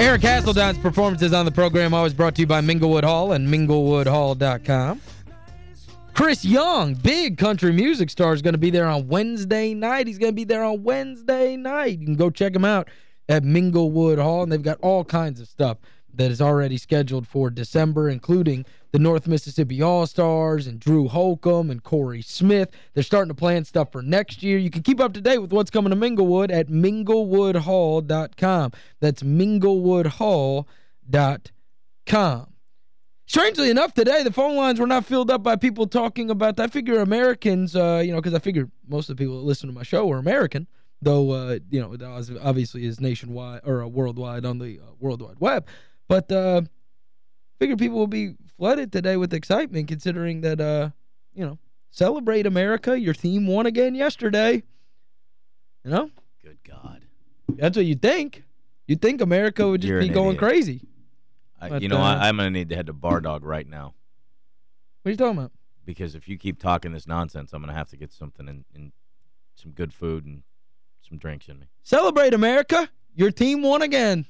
Eric Hasseltine's performances on the program always brought to you by Minglewood Hall and minglewoodhall.com. Chris Young, big country music star, is going to be there on Wednesday night. He's going to be there on Wednesday night. You can go check him out at Minglewood Hall, and they've got all kinds of stuff that is already scheduled for December, including the North Mississippi All-Stars and Drew Holcomb and Corey Smith. They're starting to plan stuff for next year. You can keep up to date with what's coming to Minglewood at minglewoodhall.com. That's minglewoodhall.com. Strangely enough, today, the phone lines were not filled up by people talking about, that. I figure Americans, uh, you know, because I figure most of the people that listen to my show are American, though, uh, you know, obviously is nationwide or uh, worldwide on the uh, World Wide Web. But uh, figure people will be flooded today with excitement considering that, uh, you know, celebrate America. Your team won again yesterday. You know? Good God. That's what you think. you think America would just You're be going idiot. crazy. I, But, you know, uh, I, I'm going to need to head to Bar Dog right now What are you talking about? because if you keep talking this nonsense, I'm going to have to get something in, in some good food and some drinks in me. Celebrate America. Your team won again.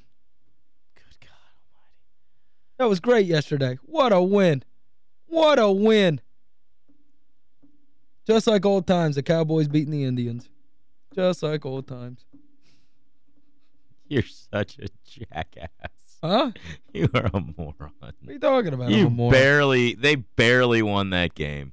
Good God almighty. That was great yesterday. What a win. What a win. Just like old times, the Cowboys beating the Indians. Just like old times. You're such a jackass. Huh? You are a moron. What are you talking about? You moron. barely, they barely won that game.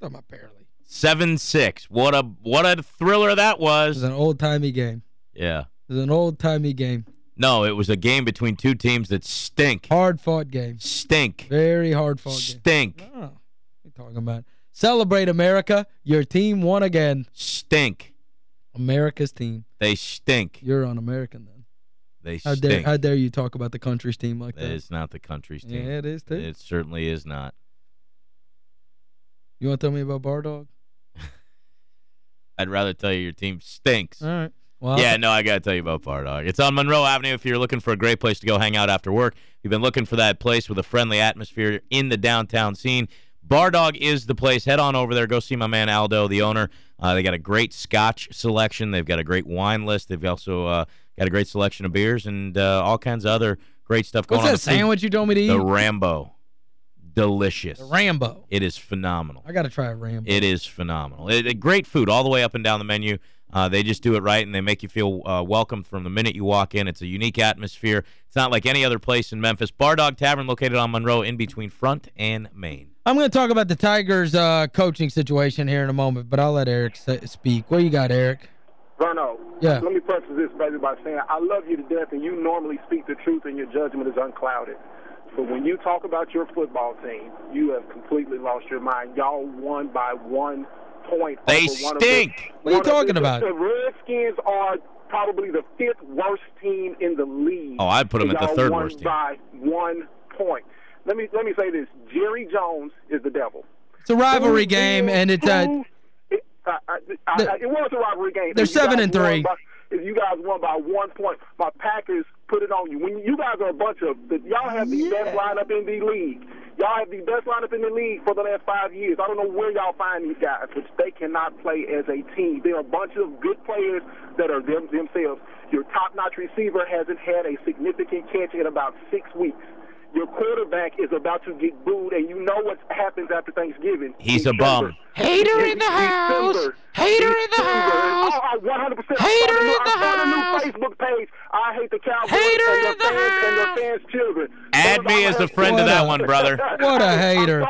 Talking about barely. 7-6. What a what a thriller that It was was. an old-timey game. Yeah. It was an old-timey game. No, it was a game between two teams that stink. Hard-fought game. Stink. Very hard-fought game. Stink. Oh, what are you talking about? Celebrate America. Your team won again. Stink. America's team. They stink. You're un-American then. They How dare, how dare you talk about the country's team like that? It's not the country's team. Yeah, it is too. It certainly is not. You want to tell me about Bar Dog? I'd rather tell you your team stinks. All right. Well, Yeah, no, I got to tell you about Bar Dog. It's on Monroe Avenue if you're looking for a great place to go hang out after work. You've been looking for that place with a friendly atmosphere in the downtown scene. Bar Dog is the place. Head on over there. Go see my man Aldo, the owner. Uh, they got a great scotch selection. They've got a great wine list. They've also uh, got a great selection of beers and uh, all kinds of other great stuff going What's on. that The food- sandwich you told me to eat? The Rambo. Delicious. The Rambo. It is phenomenal. I got to try a Rambo. It is phenomenal. It, it- great food all the way up and down the menu. Uh, they just do it right, and they make you feel uh, welcome from the minute you walk in. It's a unique atmosphere. It's not like any other place in Memphis. Bar Dog Tavern, located on Monroe, in between Front and Main. I'm going to talk about the Tigers' uh, coaching situation here in a moment, but I'll let Eric speak. What you got, Eric? Verno, Yeah. let me preface this, baby, by saying I love you to death, and you normally speak the truth, and your judgment is unclouded. But when you talk about your football team, you have completely lost your mind. Y'all won by one point. They stink. The, What are you talking the- about? The Redskins are probably the fifth worst team in the league. Oh, I'd put them at the third worst team. by one point. Let me let me say this: Jerry Jones is the devil. It's a rivalry Who game, will- and it's uh, who- it, I, I, I, The- it was a rivalry game. They're seven and three. by- if you guys won by one point, my Packers put it on you. When you guys are a bunch of, y'all have the best lineup in the league. Y'all have the best lineup in the league for the last five years. I don't know where y'all find these guys, but they cannot play as a team. They're a bunch of good players that are them themselves. Your top-notch receiver hasn't had a significant catch in about six weeks. Your quarterback is about to get booed, and you know what happens after Thanksgiving. He's a bum. Hater in the December. house. Hater in the house. Oh, I 100%. Hater in the I started a house. new Facebook page. I hate the Cowboys Hater and their in the fans and house. their fans' children. Add me as a friend to that one, brother. What a hater.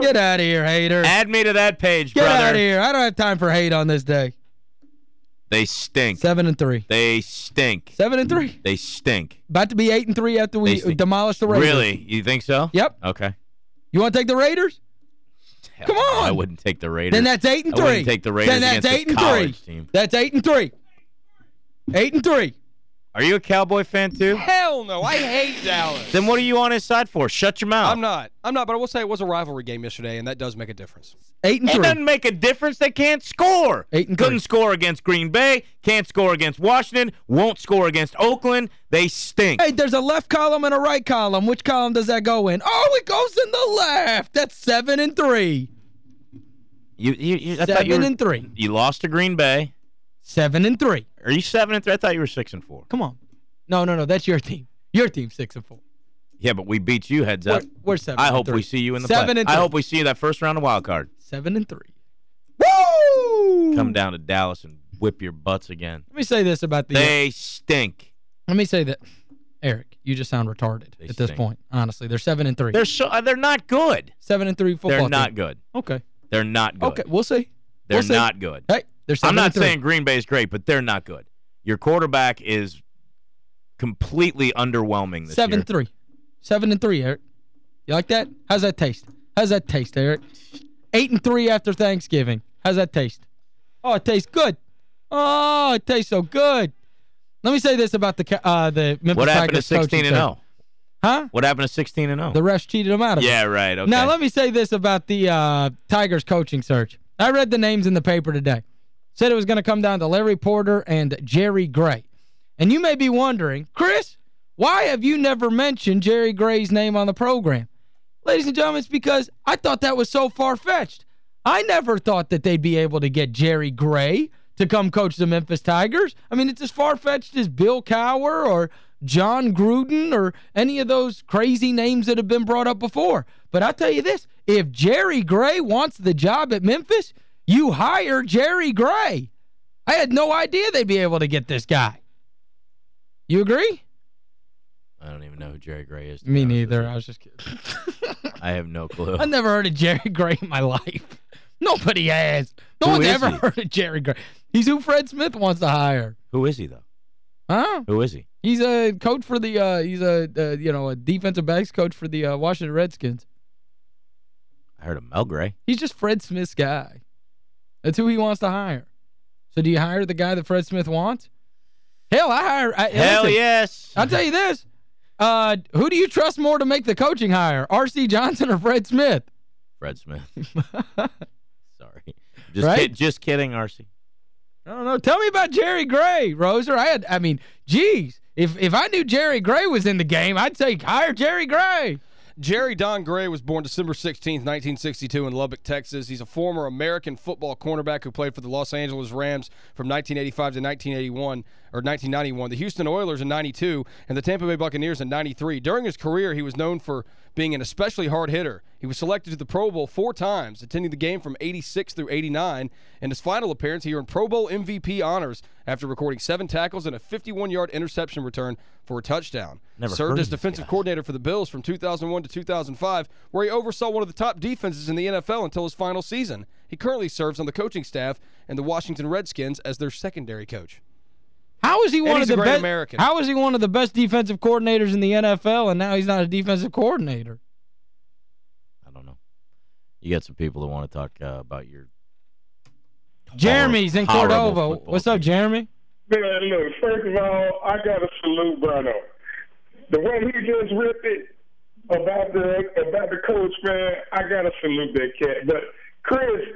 Get out of here, hater. Add me to that page, Get brother. out of here. I don't have time for hate on this day. They stink. Seven and three. They stink. Seven and three. They stink. About to be eight and three after we demolish the Raiders. Really? You think so? Yep. Okay. You want to take the Raiders? Come Hell no, on. I wouldn't take the Raiders. Then that's eight and three. I wouldn't take the Raiders Then that's against eight and college three. team. That's eight and three. Eight and three. Are you a Cowboy fan too? Hell no. I hate Dallas. Then what are you on his side for? Shut your mouth. I'm not. I'm not, but I will say it was a rivalry game yesterday, and that does make a difference. Eight and It three. doesn't make a difference. They can't score. Eight and Couldn't three. score against Green Bay. Can't score against Washington. Won't score against Oakland. They stink. Hey, there's a left column and a right column. Which column does that go in? Oh, it goes in the left. That's seven and three. You, you, you, I you, Seven were- and three. you lost to Green Bay. Seven and three. Are you seven and three? I thought you were six and four. Come on. No, no, no. That's your team. Your team 6 and 4. Yeah, but we beat you heads up. We're, we're 7 I hope three. we see you in the Seven play. and I hope we see you that first round of wild card. 7 and 3. Woo! Come down to Dallas and whip your butts again. Let me say this about the They stink. Let me say that Eric, you just sound retarded They at this stink. point. Honestly, they're 7 and 3. They're so uh, they're not good. 7 and 3 football They're not team. good. Okay. They're not good. Okay, we'll see. They're we'll see. not good. Hey, they're 7 I'm not saying Green Bay's great, but they're not good. Your quarterback is completely underwhelming this Seven year. three, seven and three, Eric. You like that? How's that taste? How's that taste, Eric? Eight and three after Thanksgiving. How's that taste? Oh, it tastes good. Oh, it tastes so good. Let me say this about the uh, the Memphis What happened to Tigers coaching 16 and 0? Huh? What happened to 16 and 0? The refs cheated them out of it. Yeah, right. Okay. Now, let me say this about the uh, Tigers coaching search. I read the names in the paper today. Said it was going to come down to Larry Porter and Jerry Gray. And you may be wondering, Chris, why have you never mentioned Jerry Gray's name on the program? Ladies and gentlemen, it's because I thought that was so far-fetched. I never thought that they'd be able to get Jerry Gray to come coach the Memphis Tigers. I mean, it's as far-fetched as Bill Cowher or Jon Gruden or any of those crazy names that have been brought up before. But I'll tell you this, if Jerry Gray wants the job at Memphis, you hire Jerry Gray. I had no idea they'd be able to get this guy. You agree? I don't even know who Jerry Gray is. Me be honest with neither. I was just kidding. I have no clue. I never heard of Jerry Gray in my life. Nobody has. No Who one's ever he? heard of Jerry Gray. He's who Fred Smith wants to hire. Who is he, though? Huh? Who is he? He's a coach for the uh he's a uh, you know, a defensive backs coach for the uh, Washington Redskins. I heard of Mel Gray. He's just Fred Smith's guy. That's who he wants to hire. So do you hire the guy that Fred Smith wants? Hell, I hire I, Hell listen, yes. I'll tell you this. Uh who do you trust more to make the coaching hire? R.C. Johnson or Fred Smith? Fred Smith. Sorry. Just Right? kid, just kidding, RC. I don't know. Tell me about Jerry Gray, Roser. I had I mean, geez, if if I knew Jerry Gray was in the game, I'd say hire Jerry Gray. Jerry Don Gray was born December 16, 1962 in Lubbock, Texas. He's a former American football cornerback who played for the Los Angeles Rams from 1985 to 1981 or 1991, the Houston Oilers in 92, and the Tampa Bay Buccaneers in 93. During his career, he was known for being an especially hard hitter. He was selected to the Pro Bowl four times, attending the game from 86 through 89. In his final appearance, he earned Pro Bowl MVP honors after recording seven tackles and a 51-yard interception return for a touchdown. Never Served heard as defensive coordinator for the Bills from 2001 to 2005, where he oversaw one of the top defenses in the NFL until his final season. He currently serves on the coaching staff and the Washington Redskins as their secondary coach. How is he one of the best American. How is he one of the best defensive coordinators in the NFL and now he's not a defensive coordinator? I don't know. You got some people that want to talk uh, about your Jeremy's in Cordova. What's up. Jeremy? Man, look, first of all, I got to salute Bruno. The way he just ripped it about the about the coach, man, I got to salute that cat. But Chris,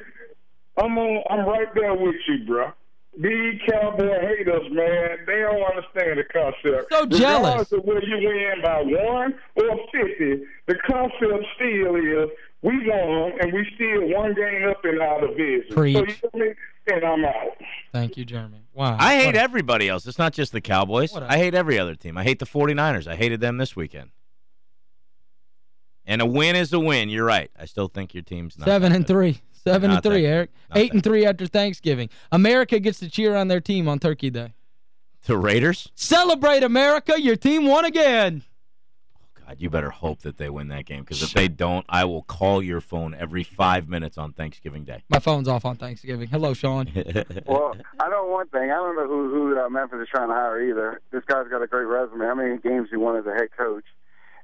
I'm on, I'm right there with you, bro. These cowboy haters, man, they don't understand the concept. So jealous. Regardless of whether you win by one or fifty, the concept still is we won and we still one game up in our division. So you Preach. feel me? And I'm out. Thank you, Jeremy. Wow. I hate What a- everybody else. It's not just the Cowboys. What a- I hate every other team. I hate the 49ers. I hated them this weekend. And a win is a win. You're right. I still think your team's not Seven and good. three. Seven Not and three, that. Eric. Not Eight that and three after Thanksgiving. America gets to cheer on their team on Turkey Day. The Raiders? Celebrate, America. Your team won again. God, you better hope that they win that game because if they don't, I will call your phone every five minutes on Thanksgiving Day. My phone's off on Thanksgiving. Hello, Sean. Well, I know one thing. I don't know who who uh, Memphis is trying to hire either. This guy's got a great resume. How many games he won as a head coach?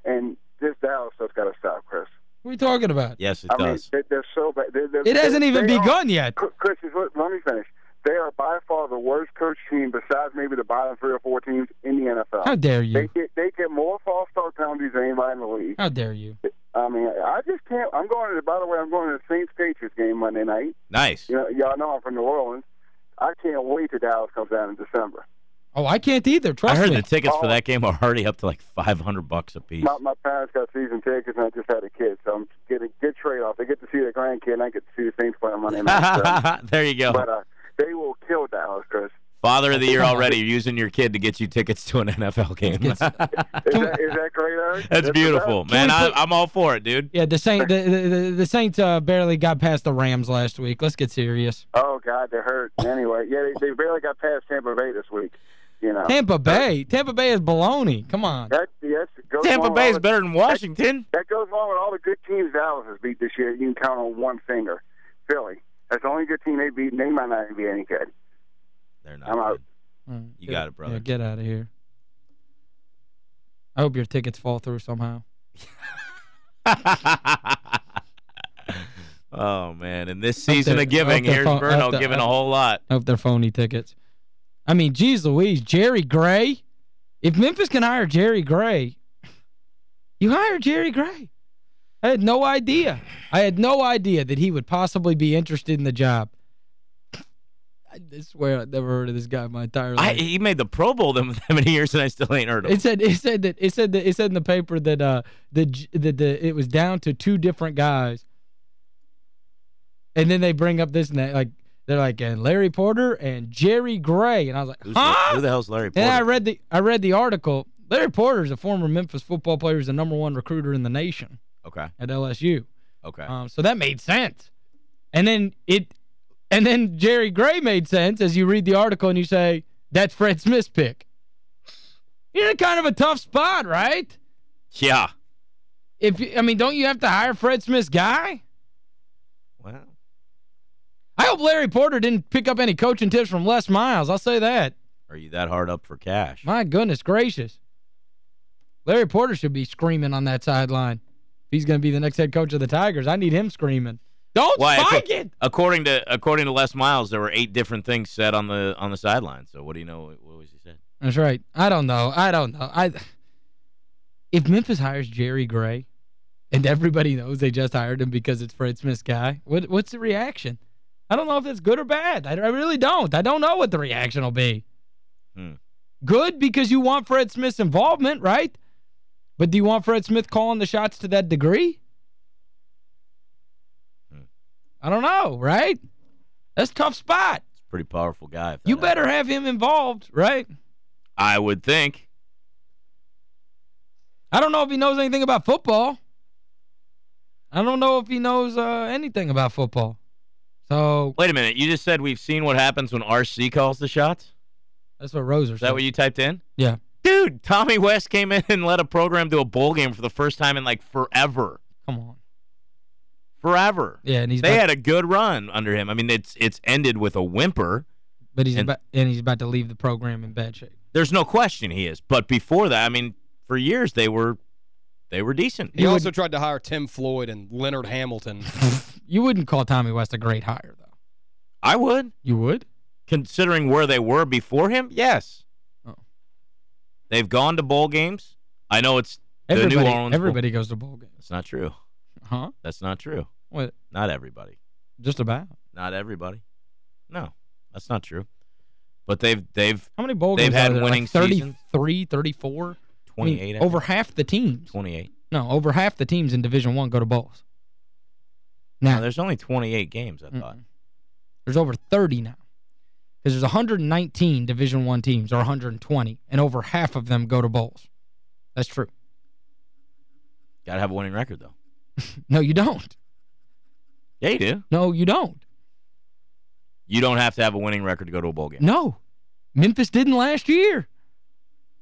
And this Dallas stuff's got to stop, Chris. What are you talking about? yes, it I mean, does. they, they're so bad. They're, they're, It hasn't even they are- begun yet. Chris, let, let me finish. They are by far the worst coach team, besides maybe the bottom three or four teams in the NFL. How dare you? they get more false start penalties than anybody in the league. How dare you? I mean, I just can't. I'm going to. By the way, I'm going to the Saints Patriots game Monday night. Nice. You know, y'all know I'm from New Orleans. I can't wait till Dallas comes down in December. Oh, I can't either. Trust me. I Trust heard me. the tickets for Oh. that game are already up to like 500 bucks a piece. My, my parents got season tickets, and I just had a kid, so I'm getting a good trade off. They get to see their grandkid, and I get to see the Saints play on Monday night. So. there you go. but uh, they will kill Dallas, Chris. Father of the year already. You're using your kid to get you tickets to an NFL game. Is that, is that great, Eric? That's the beautiful. Man, we I, put- I'm all for it, dude. Yeah, the Saint the, the, the- the Saints uh, barely got past the Rams last week. Let's get serious. Oh God, they're hurt. Anyway, yeah, they, they barely got past Tampa Bay this week. You know, Tampa Bay. Tampa Bay is baloney. Come on. that yes, goes Tampa Bay is all better than Washington. The, that goes along with all the good teams Dallas has beat this year. You can count on one finger. Philly. That's the only good team they beat, and they might not even be any good. They're not I'm out. good. Mm, You get- got it, brother. Yeah, get out of here. I hope your tickets fall through somehow. oh, man. In this season of giving, here's phone- Bruno hope giving a whole lot. I hope they're phony tickets. I mean, geez Louise, Jerry Gray. If Memphis can hire Jerry Gray, you hire Jerry Gray. I had no idea. I had no idea that he would possibly be interested in the job. I swear I've never heard of this guy in my entire I, life. he made the Pro Bowl them that many years, and I still ain't heard of him. It said it said that it said that it said in the paper that uh the the, the it was down to two different guys. And then they bring up this and that, like they're like and Larry Porter and Jerry Gray and I was like, Who's "Huh?" the, who the hell's Larry Porter? And I read the I read the article. Larry Porter is a former Memphis football player, he's the number one recruiter in the nation okay, at LSU. okay. Um, so that made sense. And then it and then Jerry Gray made sense as you read the article and you say, that's Fred Smith's pick. You're in kind of a tough spot, right? yeah. If I mean, don't you have to hire Fred Smith's guy? Well, I hope Larry Porter didn't pick up any coaching tips from Les Miles. I'll say that. are you that hard up for cash? My goodness gracious. Larry Porter should be screaming on that sideline. If he's going to be the next head coach of the Tigers, I need him screaming. Don't Why, spike acco- it! According to according to Les Miles, there were eight different things said on the on the sideline. So what do you know? What was he said? That's right. I don't know. I don't know. I If Memphis hires Jerry Gray and everybody knows they just hired him because it's Fred Smith's guy, what what's the reaction? I don't know if that's good or bad. I, I really don't. I don't know what the reaction will be. Hmm. Good because you want Fred Smith's involvement, right? But do you want Fred Smith calling the shots to that degree? Hmm. I don't know, right? That's a tough spot. It's a pretty powerful guy. You happens. better have him involved, right? I would think. I don't know if he knows anything about football. I don't know if he knows uh, anything about football. So Wait a minute. You just said we've seen what happens when RC calls the shots? that's what Roser Is that what you typed in? Yeah. Dude, Tommy West came in and led a program to a bowl game for the first time in like forever. Come on. Forever. Yeah, and he's They about, had a good run under him. I mean, it's it's ended with a whimper. but he's and- about and he's about to leave the program in bad shape. There's no question he is. But before that, I mean, for years they were they were decent. He You also would- tried to hire Tim Floyd and Leonard Hamilton. You wouldn't call Tommy West a great hire though. I would, You would? considering where they were before him. Yes. Oh. They've gone to bowl games. I know it's the Everybody New Orleans. Bowl. everybody goes to bowl games. It's not true. Huh? That's not true. What? Not everybody. Just about. Not everybody. No, that's not true. But they've they've How many bowl They've had winning like seasons. 33, 34? I mean, 28 over half the teams. 28. No, over half the teams in Division 1 go to bowls. Now, No, there's only 28 games, I thought. Mm-mm. There's over 30 now. Because there's 119 Division One teams, or 120, and over half of them go to bowls. That's true. Got to have a winning record, though. No, you don't. Yeah, you do. No, you don't. You don't have to have a winning record to go to a bowl game. No. Memphis didn't last year.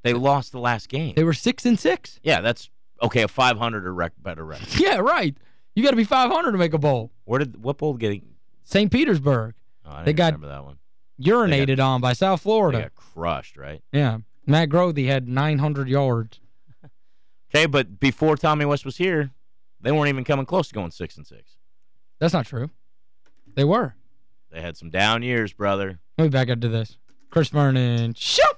They lost the last game. They were 6 and six. yeah, that's okay. A 500 or rec- better record. Yeah, right. You got to be 500 to make a bowl. Where did what bowl get? St. Petersburg, Oh, I They got- remember that one. urinated on by South They Florida. got crushed, right? Yeah. Matt Grothe had 900 yards. Okay, but before Tommy West was here, they weren't even coming close to going six and six. That's not true. They were. They had some down years, brother. Let me back up to this. Chris Vernon. Shoot!